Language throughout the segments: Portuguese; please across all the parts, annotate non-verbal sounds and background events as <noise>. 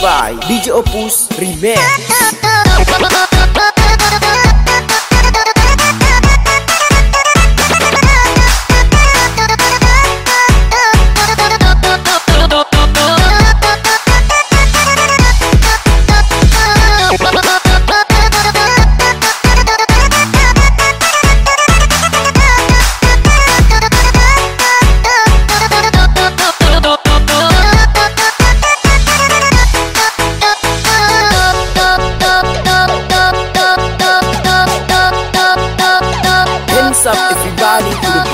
by DJ Opus Remix. <laughs>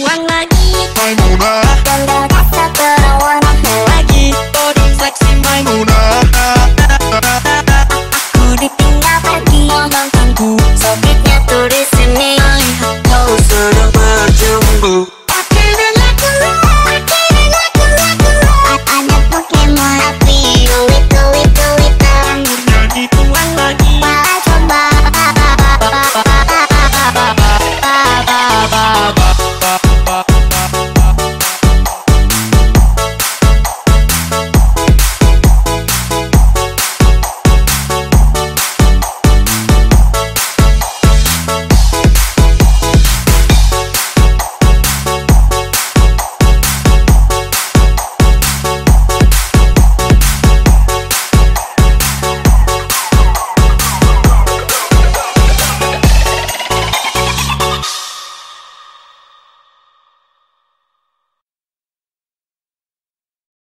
tuang lại.